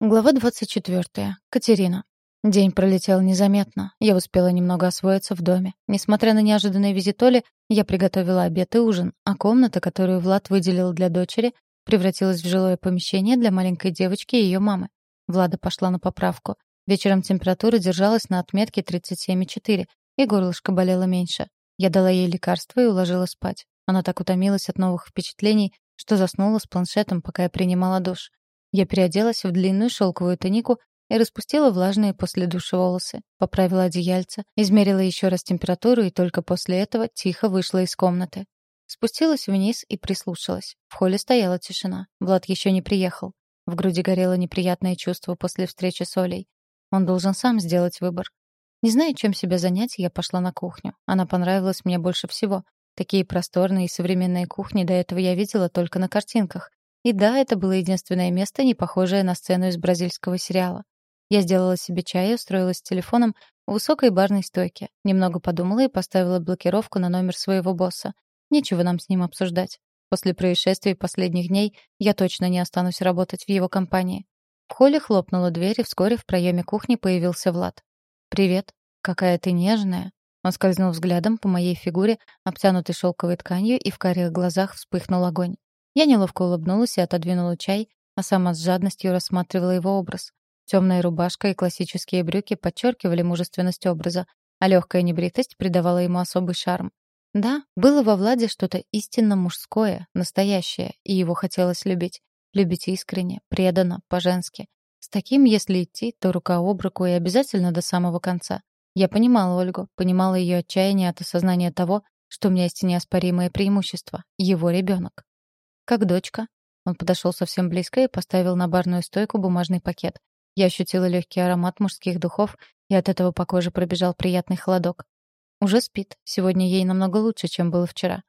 Глава 24. Катерина. День пролетел незаметно. Я успела немного освоиться в доме. Несмотря на неожиданный визит Оли, я приготовила обед и ужин, а комната, которую Влад выделил для дочери, превратилась в жилое помещение для маленькой девочки и ее мамы. Влада пошла на поправку. Вечером температура держалась на отметке 37,4, и горлышко болело меньше. Я дала ей лекарство и уложила спать. Она так утомилась от новых впечатлений, что заснула с планшетом, пока я принимала душ. Я переоделась в длинную шелковую тунику и распустила влажные после душа волосы, поправила одеяльце, измерила еще раз температуру и только после этого тихо вышла из комнаты. Спустилась вниз и прислушалась. В холле стояла тишина. Влад еще не приехал. В груди горело неприятное чувство после встречи с Олей. Он должен сам сделать выбор. Не зная, чем себя занять, я пошла на кухню. Она понравилась мне больше всего. Такие просторные и современные кухни до этого я видела только на картинках. И да, это было единственное место, не похожее на сцену из бразильского сериала. Я сделала себе чай и устроилась с телефоном в высокой барной стойке. Немного подумала и поставила блокировку на номер своего босса. Нечего нам с ним обсуждать. После происшествий последних дней я точно не останусь работать в его компании. В холле хлопнула дверь, и вскоре в проеме кухни появился Влад. «Привет. Какая ты нежная». Он скользнул взглядом по моей фигуре, обтянутой шелковой тканью, и в карих глазах вспыхнул огонь. Я неловко улыбнулась и отодвинула чай, а сама с жадностью рассматривала его образ. Темная рубашка и классические брюки подчеркивали мужественность образа, а легкая небритость придавала ему особый шарм. Да, было во Владе что-то истинно мужское, настоящее, и его хотелось любить. Любить искренне, преданно, по-женски. С таким, если идти, то рука об руку и обязательно до самого конца. Я понимала Ольгу, понимала ее отчаяние от осознания того, что у меня есть неоспоримое преимущество — его ребенок. «Как дочка?» Он подошел совсем близко и поставил на барную стойку бумажный пакет. Я ощутила легкий аромат мужских духов, и от этого по коже пробежал приятный холодок. Уже спит. Сегодня ей намного лучше, чем было вчера.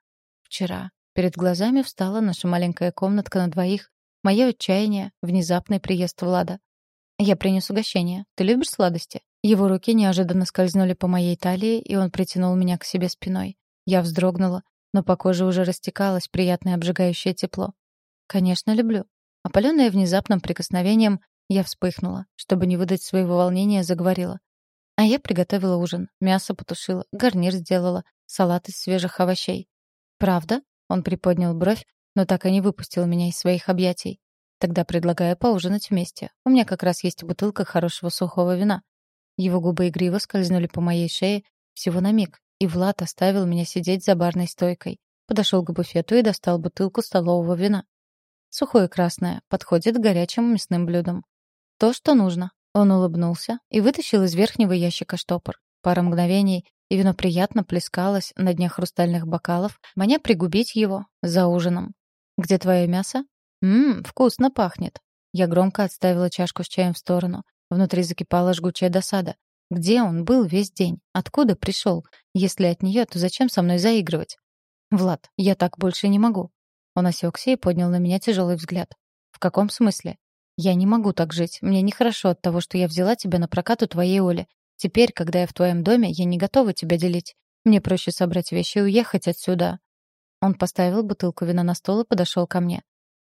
Вчера. Перед глазами встала наша маленькая комнатка на двоих, мое отчаяние, внезапный приезд Влада. «Я принес угощение. Ты любишь сладости?» Его руки неожиданно скользнули по моей талии, и он притянул меня к себе спиной. Я вздрогнула, но по коже уже растекалось приятное обжигающее тепло. Конечно, люблю. Опаленная внезапным прикосновением, я вспыхнула. Чтобы не выдать своего волнения, заговорила. А я приготовила ужин. Мясо потушила, гарнир сделала, салат из свежих овощей. «Правда?» — он приподнял бровь, но так и не выпустил меня из своих объятий. «Тогда предлагаю поужинать вместе. У меня как раз есть бутылка хорошего сухого вина». Его губы игриво скользнули по моей шее всего на миг, и Влад оставил меня сидеть за барной стойкой. Подошел к буфету и достал бутылку столового вина. Сухое красное, подходит к горячим мясным блюдам. То, что нужно. Он улыбнулся и вытащил из верхнего ящика штопор. Пара мгновений, и вино приятно плескалось на дне хрустальных бокалов, маня пригубить его за ужином. «Где твое мясо?» «Ммм, вкусно пахнет». Я громко отставила чашку с чаем в сторону. Внутри закипала жгучая досада. Где он был весь день? Откуда пришел? Если от нее, то зачем со мной заигрывать? Влад, я так больше не могу. Он осекся и поднял на меня тяжелый взгляд. В каком смысле? Я не могу так жить. Мне нехорошо от того, что я взяла тебя на прокат у твоей Оли. Теперь, когда я в твоем доме, я не готова тебя делить. Мне проще собрать вещи и уехать отсюда. Он поставил бутылку вина на стол и подошел ко мне.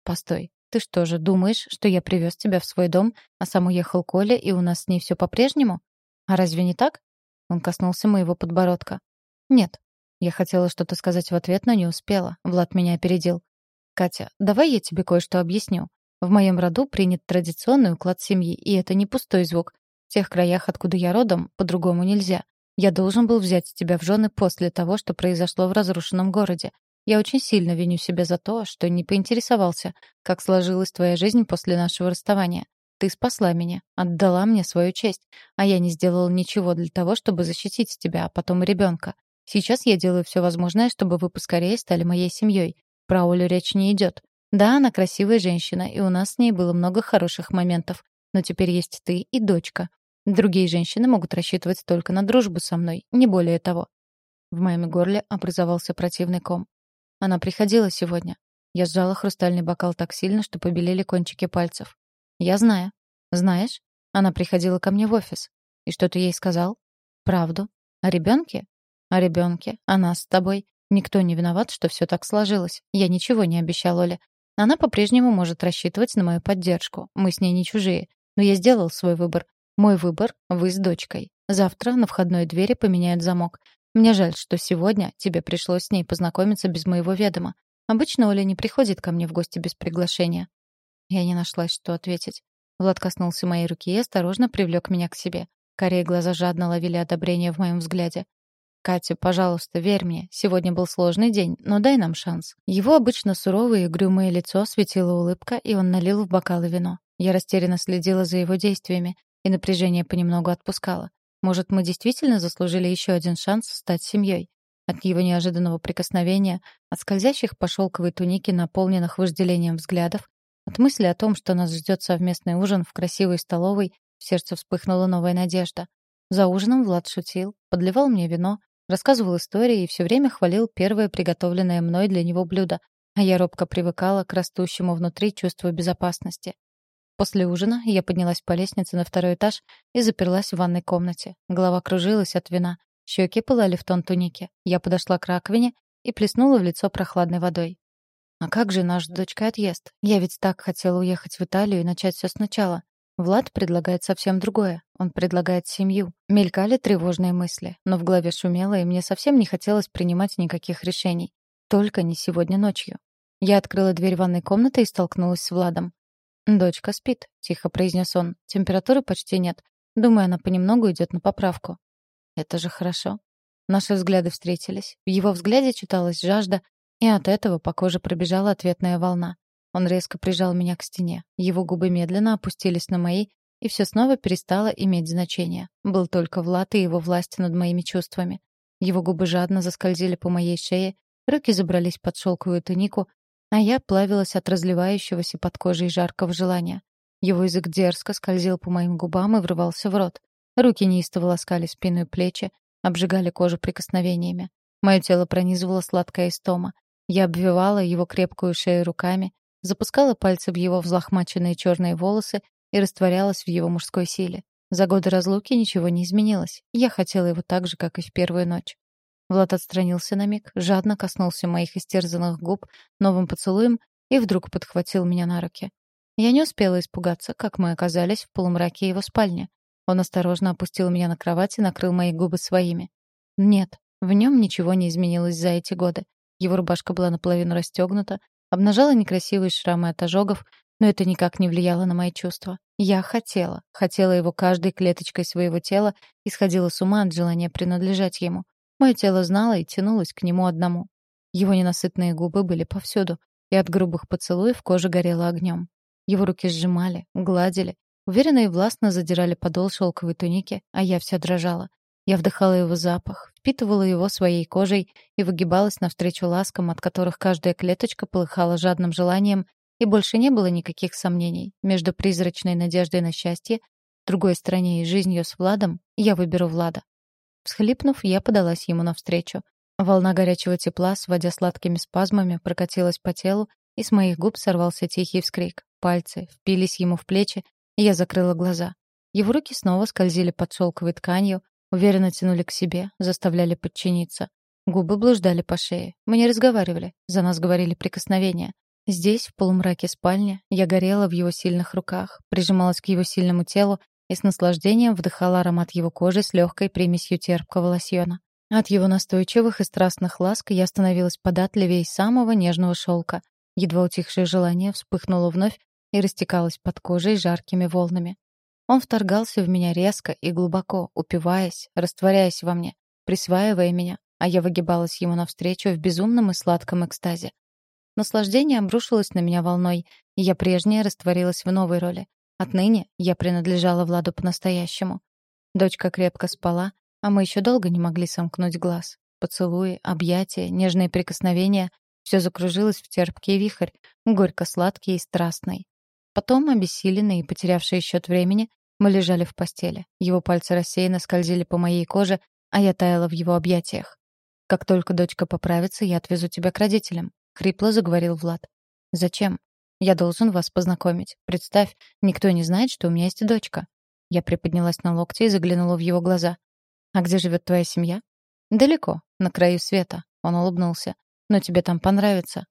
Постой. Ты что же, думаешь, что я привез тебя в свой дом, а сам уехал к Оле, и у нас с ней все по-прежнему? А разве не так? Он коснулся моего подбородка. Нет. Я хотела что-то сказать в ответ, но не успела. Влад меня опередил. Катя, давай я тебе кое-что объясню. В моем роду принят традиционный уклад семьи, и это не пустой звук. В тех краях, откуда я родом, по-другому нельзя. Я должен был взять тебя в жены после того, что произошло в разрушенном городе. Я очень сильно виню себя за то, что не поинтересовался, как сложилась твоя жизнь после нашего расставания. Ты спасла меня, отдала мне свою честь, а я не сделала ничего для того, чтобы защитить тебя, а потом и ребенка. Сейчас я делаю все возможное, чтобы вы поскорее стали моей семьей. Про Олю речь не идет. Да, она красивая женщина, и у нас с ней было много хороших моментов. Но теперь есть ты и дочка. Другие женщины могут рассчитывать только на дружбу со мной, не более того. В моем горле образовался противный ком. Она приходила сегодня. Я сжала хрустальный бокал так сильно, что побелели кончики пальцев. «Я знаю». «Знаешь, она приходила ко мне в офис. И что ты ей сказал?» «Правду. О ребенке?» «О ребенке. О нас с тобой. Никто не виноват, что все так сложилось. Я ничего не обещал Оле. Она по-прежнему может рассчитывать на мою поддержку. Мы с ней не чужие. Но я сделал свой выбор. Мой выбор — вы с дочкой. Завтра на входной двери поменяют замок. Мне жаль, что сегодня тебе пришлось с ней познакомиться без моего ведома. Обычно Оля не приходит ко мне в гости без приглашения. Я не нашлась, что ответить. Влад коснулся моей руки и осторожно привлек меня к себе. Корее глаза жадно ловили одобрение в моем взгляде. «Катя, пожалуйста, верь мне. Сегодня был сложный день, но дай нам шанс». Его обычно суровое и угрюмое лицо светила улыбка, и он налил в бокалы вино. Я растерянно следила за его действиями, и напряжение понемногу отпускало. Может, мы действительно заслужили еще один шанс стать семьей? От его неожиданного прикосновения, от скользящих по шелковой тунике, наполненных вожделением взглядов, от мысли о том, что нас ждет совместный ужин в красивой столовой, в сердце вспыхнула новая надежда. За ужином Влад шутил, подливал мне вино, рассказывал истории и все время хвалил первое приготовленное мной для него блюдо, а я робко привыкала к растущему внутри чувству безопасности. После ужина я поднялась по лестнице на второй этаж и заперлась в ванной комнате. Голова кружилась от вина, щеки пылали в тон туники. Я подошла к раковине и плеснула в лицо прохладной водой. А как же наш дочка отъезд? Я ведь так хотела уехать в Италию и начать все сначала. Влад предлагает совсем другое. Он предлагает семью. Мелькали тревожные мысли, но в голове шумело, и мне совсем не хотелось принимать никаких решений. Только не сегодня ночью. Я открыла дверь ванной комнаты и столкнулась с Владом. «Дочка спит», — тихо произнес он. «Температуры почти нет. Думаю, она понемногу идет на поправку». «Это же хорошо». Наши взгляды встретились. В его взгляде читалась жажда, и от этого по коже пробежала ответная волна. Он резко прижал меня к стене. Его губы медленно опустились на мои, и все снова перестало иметь значение. Был только Влад и его власть над моими чувствами. Его губы жадно заскользили по моей шее, руки забрались под шелковую тунику, а я плавилась от разливающегося под кожей жаркого желания. Его язык дерзко скользил по моим губам и врывался в рот. Руки неистово ласкали спину и плечи, обжигали кожу прикосновениями. Мое тело пронизывало сладкая истома. Я обвивала его крепкую шею руками, запускала пальцы в его взлохмаченные черные волосы и растворялась в его мужской силе. За годы разлуки ничего не изменилось. Я хотела его так же, как и в первую ночь. Влад отстранился на миг, жадно коснулся моих истерзанных губ новым поцелуем и вдруг подхватил меня на руки. Я не успела испугаться, как мы оказались в полумраке его спальни. Он осторожно опустил меня на кровать и накрыл мои губы своими. Нет, в нем ничего не изменилось за эти годы. Его рубашка была наполовину расстегнута, Обнажала некрасивые шрамы от ожогов, но это никак не влияло на мои чувства. Я хотела, хотела его каждой клеточкой своего тела и сходила с ума от желания принадлежать ему. Мое тело знало и тянулось к нему одному. Его ненасытные губы были повсюду, и от грубых поцелуев кожа горела огнем. Его руки сжимали, гладили, уверенно и властно задирали подол шелковой туники, а я вся дрожала. Я вдыхала его запах, впитывала его своей кожей и выгибалась навстречу ласкам, от которых каждая клеточка полыхала жадным желанием, и больше не было никаких сомнений. Между призрачной надеждой на счастье, другой стороне и жизнью с Владом я выберу Влада. Всхлипнув, я подалась ему навстречу. Волна горячего тепла, сводя сладкими спазмами, прокатилась по телу, и с моих губ сорвался тихий вскрик. Пальцы впились ему в плечи, и я закрыла глаза. Его руки снова скользили под шелковой тканью, Уверенно тянули к себе, заставляли подчиниться. Губы блуждали по шее. Мы не разговаривали, за нас говорили прикосновения. Здесь, в полумраке спальни, я горела в его сильных руках, прижималась к его сильному телу и с наслаждением вдыхала аромат его кожи с легкой примесью терпкого лосьона. От его настойчивых и страстных ласк я становилась податливее самого нежного шелка. Едва утихшее желание вспыхнуло вновь и растекалось под кожей жаркими волнами. Он вторгался в меня резко и глубоко, упиваясь, растворяясь во мне, присваивая меня, а я выгибалась ему навстречу в безумном и сладком экстазе. Наслаждение обрушилось на меня волной, и я прежняя растворилась в новой роли. Отныне я принадлежала Владу по-настоящему. Дочка крепко спала, а мы еще долго не могли сомкнуть глаз. Поцелуи, объятия, нежные прикосновения — все закружилось в терпкий вихрь, горько-сладкий и страстный. Потом, обессиленный и потерявший счет времени, мы лежали в постели. Его пальцы рассеянно скользили по моей коже, а я таяла в его объятиях. «Как только дочка поправится, я отвезу тебя к родителям», — хрипло заговорил Влад. «Зачем? Я должен вас познакомить. Представь, никто не знает, что у меня есть дочка». Я приподнялась на локте и заглянула в его глаза. «А где живет твоя семья?» «Далеко, на краю света», — он улыбнулся. «Но тебе там понравится».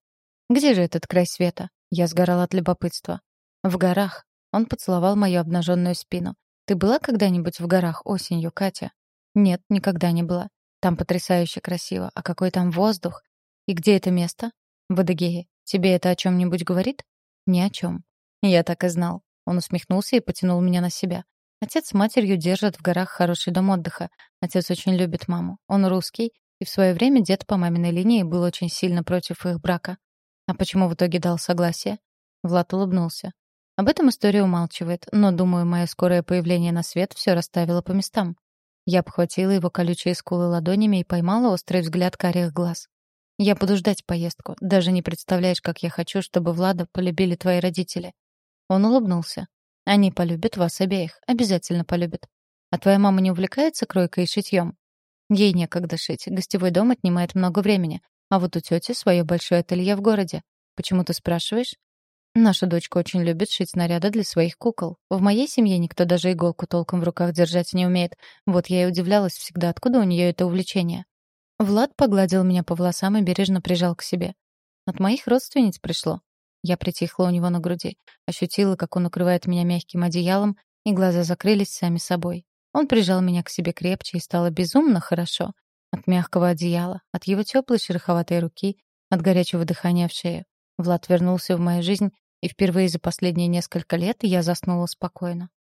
«Где же этот край света?» Я сгорала от любопытства. «В горах. Он поцеловал мою обнаженную спину. «Ты была когда-нибудь в горах осенью, Катя?» «Нет, никогда не была. Там потрясающе красиво. А какой там воздух? И где это место?» «В Адыгее. Тебе это о чем-нибудь говорит?» «Ни о чем». «Я так и знал». Он усмехнулся и потянул меня на себя. Отец с матерью держат в горах хороший дом отдыха. Отец очень любит маму. Он русский, и в свое время дед по маминой линии был очень сильно против их брака. А почему в итоге дал согласие? Влад улыбнулся. Об этом история умалчивает, но, думаю, мое скорое появление на свет все расставило по местам. Я обхватила его колючие скулы ладонями и поймала острый взгляд карих глаз. «Я буду ждать поездку. Даже не представляешь, как я хочу, чтобы Влада полюбили твои родители». Он улыбнулся. «Они полюбят вас обеих. Обязательно полюбят. А твоя мама не увлекается кройкой и шитьем?» Ей некогда шить. Гостевой дом отнимает много времени. А вот у тети свое большое ателье в городе. Почему ты спрашиваешь? Наша дочка очень любит шить наряды для своих кукол. В моей семье никто даже иголку толком в руках держать не умеет. Вот я и удивлялась всегда, откуда у нее это увлечение. Влад погладил меня по волосам и бережно прижал к себе. От моих родственниц пришло. Я притихла у него на груди, ощутила, как он укрывает меня мягким одеялом, и глаза закрылись сами собой. Он прижал меня к себе крепче, и стало безумно хорошо. От мягкого одеяла, от его теплой шероховатой руки, от горячего дыхания в шею. Влад вернулся в мою жизнь, и впервые за последние несколько лет я заснула спокойно.